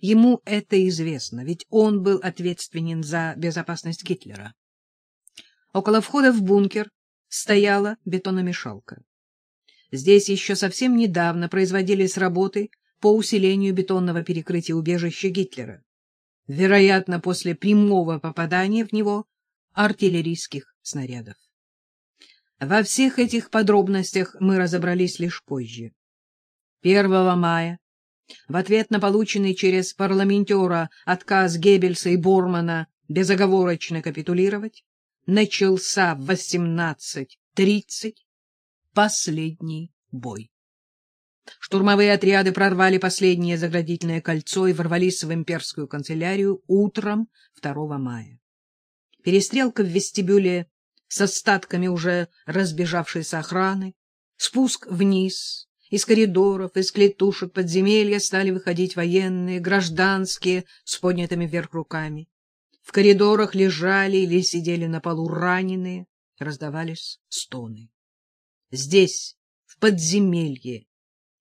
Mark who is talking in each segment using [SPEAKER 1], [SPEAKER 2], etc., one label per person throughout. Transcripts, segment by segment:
[SPEAKER 1] ему это известно, ведь он был ответственен за безопасность Гитлера. Около входа в бункер стояла бетономешалка. Здесь еще совсем недавно производились работы по усилению бетонного перекрытия убежища Гитлера. Вероятно, после прямого попадания в него артиллерийских снарядов. Во всех этих подробностях мы разобрались лишь позже. 1 мая, в ответ на полученный через парламентера отказ Геббельса и Бормана безоговорочно капитулировать, начался в 18.30 последний бой. Штурмовые отряды прорвали последнее заградительное кольцо и ворвались в имперскую канцелярию утром 2 мая. Перестрелка в вестибюле с остатками уже разбежавшейся охраны, спуск вниз, из коридоров, из клетушек подземелья стали выходить военные, гражданские, с поднятыми вверх руками. В коридорах лежали или сидели на полу раненые, раздавались стоны. Здесь, в подземелье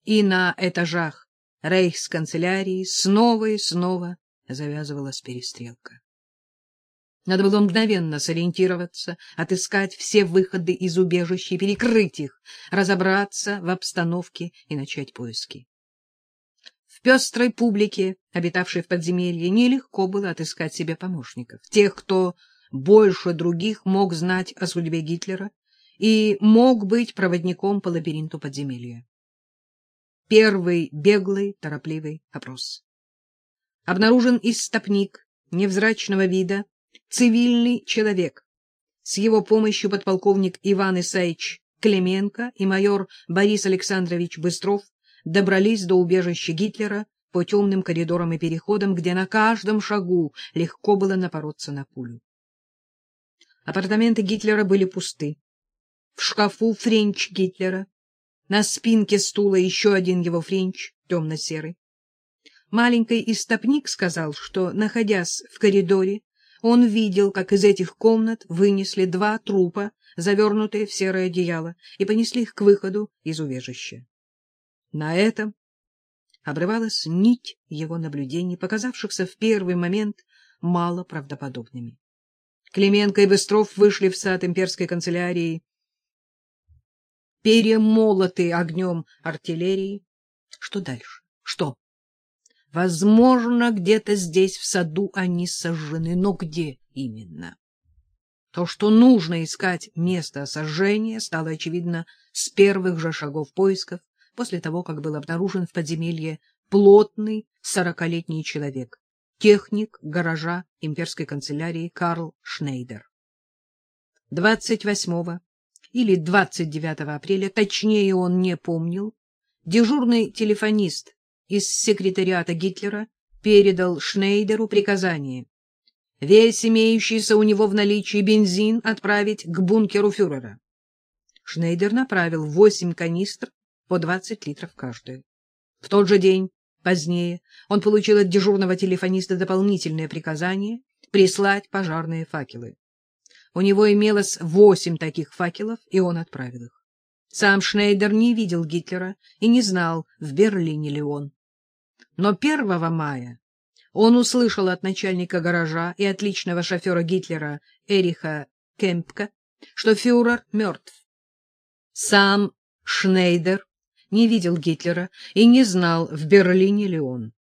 [SPEAKER 1] и на этажах рейхсканцелярии снова и снова завязывалась перестрелка. Надо было мгновенно сориентироваться, отыскать все выходы из убежища и перекрыть их, разобраться в обстановке и начать поиски. В пестрой публике, обитавшей в подземелье, нелегко было отыскать себе помощников, тех, кто больше других мог знать о судьбе Гитлера и мог быть проводником по лабиринту подземелья. Первый беглый, торопливый опрос. Обнаружен истопник невзрачного вида, цивильный человек. С его помощью подполковник Иван Исаевич Клименко и майор Борис Александрович Быстров добрались до убежища Гитлера по темным коридорам и переходам, где на каждом шагу легко было напороться на пулю. Апартаменты Гитлера были пусты. В шкафу френч Гитлера, на спинке стула еще один его френч, темно-серый. Маленький истопник сказал, что, находясь в коридоре, он видел, как из этих комнат вынесли два трупа, завернутые в серое одеяло, и понесли их к выходу из убежища. На этом обрывалась нить его наблюдений, показавшихся в первый момент мало правдоподобными. Клименко и Быстров вышли в сад имперской канцелярии, перемолотые огнем артиллерии. Что дальше? Что? Возможно, где-то здесь, в саду, они сожжены, но где именно? То, что нужно искать место сожжения, стало очевидно с первых же шагов поисков, после того, как был обнаружен в подземелье плотный сорокалетний человек, техник гаража имперской канцелярии Карл Шнейдер. 28 или 29 апреля, точнее он не помнил, дежурный телефонист из секретариата Гитлера передал Шнейдеру приказание весь имеющийся у него в наличии бензин отправить к бункеру фюрера. Шнейдер направил восемь канистр по 20 литров каждая. В тот же день, позднее, он получил от дежурного телефониста дополнительное приказание прислать пожарные факелы. У него имелось восемь таких факелов, и он отправил их. Сам Шнейдер не видел Гитлера и не знал, в Берлине ли он. Но 1 мая он услышал от начальника гаража и отличного шофера Гитлера Эриха Кемпка, что фюрер мертв. Сам Шнейдер не видел Гитлера и не знал, в Берлине ли он.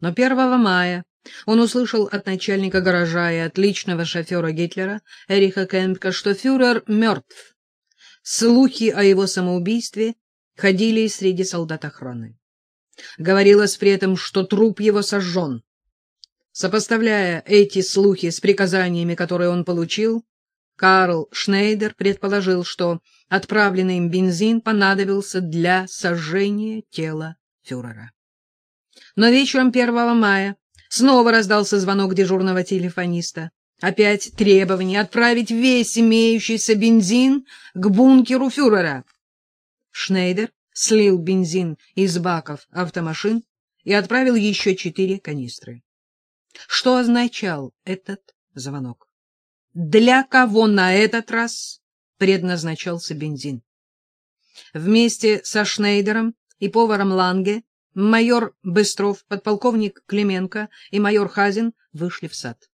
[SPEAKER 1] Но 1 мая он услышал от начальника гаража и отличного шофера Гитлера Эриха Кемпка, что фюрер мертв. Слухи о его самоубийстве ходили среди солдат охраны. Говорилось при этом, что труп его сожжен. Сопоставляя эти слухи с приказаниями, которые он получил, Карл Шнейдер предположил, что отправленный им бензин понадобился для сожжения тела фюрера. Но вечером 1 мая снова раздался звонок дежурного телефониста. Опять требование отправить весь имеющийся бензин к бункеру фюрера. Шнейдер слил бензин из баков автомашин и отправил еще четыре канистры. Что означал этот звонок? Для кого на этот раз предназначался бензин? Вместе со Шнейдером и поваром Ланге майор Быстров, подполковник Клименко и майор Хазин вышли в сад.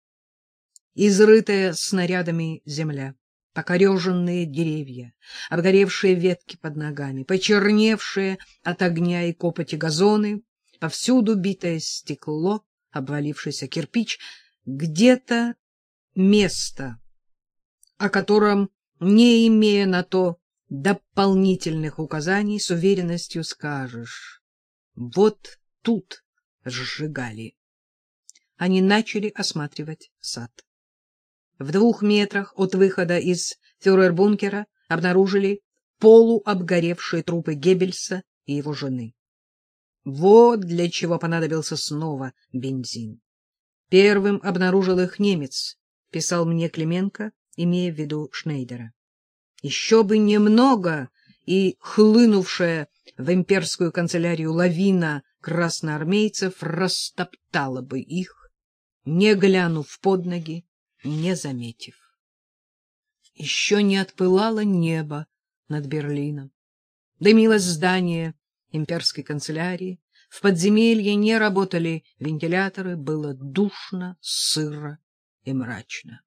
[SPEAKER 1] Изрытая снарядами земля, покореженные деревья, обгоревшие ветки под ногами, почерневшие от огня и копоти газоны, повсюду битое стекло, обвалившийся кирпич, где-то место, о котором, не имея на то дополнительных указаний, с уверенностью скажешь. Вот тут сжигали. Они начали осматривать сад. В двух метрах от выхода из фюрер-бункера обнаружили полуобгоревшие трупы Геббельса и его жены. Вот для чего понадобился снова бензин. Первым обнаружил их немец, писал мне Клименко, имея в виду Шнейдера. Еще бы немного, и хлынувшая в имперскую канцелярию лавина красноармейцев растоптала бы их, не глянув под ноги, не заметив. Еще не отпылало небо над Берлином. Дымилось здание имперской канцелярии, в подземелье не работали вентиляторы, было душно, сыро и мрачно.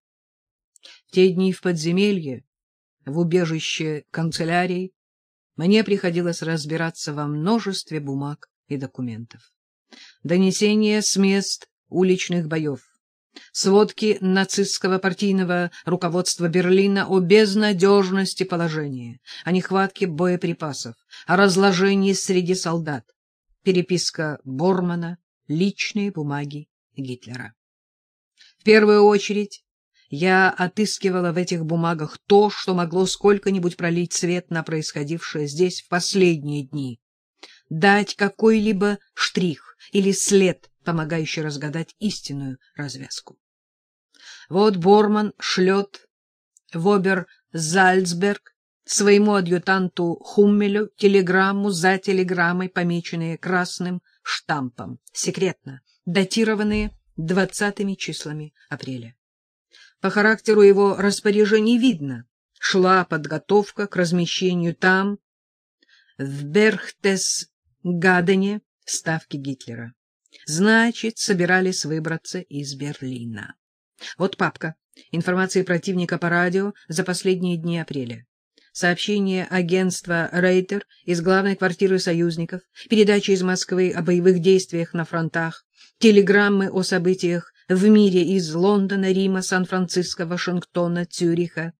[SPEAKER 1] В те дни в подземелье, в убежище канцелярии, мне приходилось разбираться во множестве бумаг и документов. Донесения с мест уличных боев, сводки нацистского партийного руководства Берлина о безнадежности положения, о нехватке боеприпасов, о разложении среди солдат, переписка Бормана, личные бумаги Гитлера. В первую очередь я отыскивала в этих бумагах то, что могло сколько-нибудь пролить свет на происходившее здесь в последние дни, дать какой-либо штрих или след, помогающий разгадать истинную развязку. Вот Борман шлет в Обер-Зальцберг своему адъютанту Хуммелю телеграмму за телеграммой, помеченные красным штампом, секретно, датированные двадцатыми числами апреля. По характеру его распоряжений видно, шла подготовка к размещению там, в Берхтес-Гадене, ставки Гитлера. Значит, собирались выбраться из Берлина. Вот папка. Информации противника по радио за последние дни апреля. Сообщение агентства Рейтер из главной квартиры союзников, передачи из Москвы о боевых действиях на фронтах, телеграммы о событиях в мире из Лондона, Рима, Сан-Франциско, Вашингтона, Цюриха.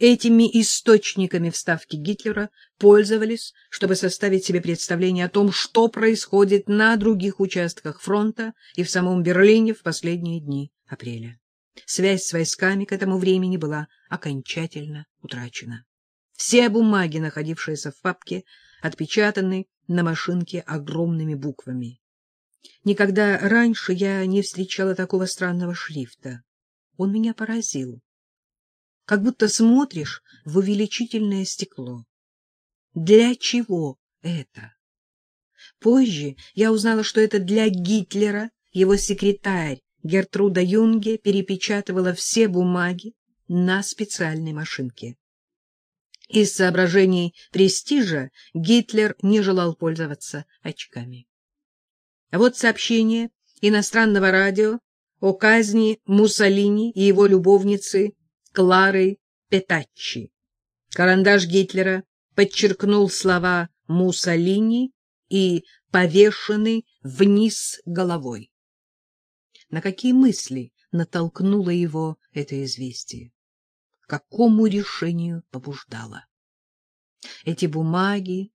[SPEAKER 1] Этими источниками вставки Гитлера пользовались, чтобы составить себе представление о том, что происходит на других участках фронта и в самом Берлине в последние дни апреля. Связь с войсками к этому времени была окончательно утрачена. Все бумаги, находившиеся в папке, отпечатаны на машинке огромными буквами. Никогда раньше я не встречала такого странного шрифта. Он меня поразил. Как будто смотришь в увеличительное стекло. Для чего это? Позже я узнала, что это для Гитлера, его секретарь Гертруда Юнге перепечатывала все бумаги на специальной машинке. Из соображений престижа Гитлер не желал пользоваться очками. Вот сообщение иностранного радио о казни Муссолини и его любовницы Клары Петаччи. Карандаш Гитлера подчеркнул слова Муссолини и повешенный вниз головой. На какие мысли натолкнуло его это известие? К какому решению побуждало? Эти бумаги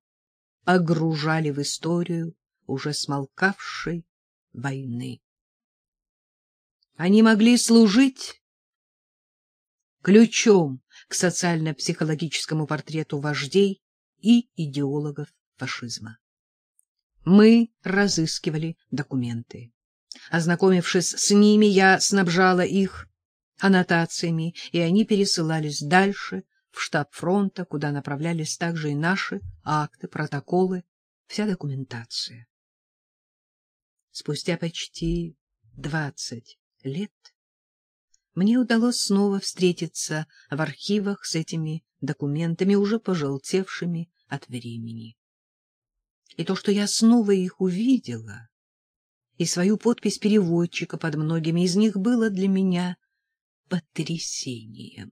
[SPEAKER 1] огружали в историю уже смолкавшей войны. Они могли служить ключом к социально-психологическому портрету вождей и идеологов фашизма. Мы разыскивали документы. Ознакомившись с ними, я снабжала их аннотациями, и они пересылались дальше в штаб фронта, куда направлялись также и наши акты, протоколы, вся документация. Спустя почти двадцать лет мне удалось снова встретиться в архивах с этими документами, уже пожелтевшими от времени. И то, что я снова их увидела, и свою подпись переводчика под многими из них было для меня потрясением.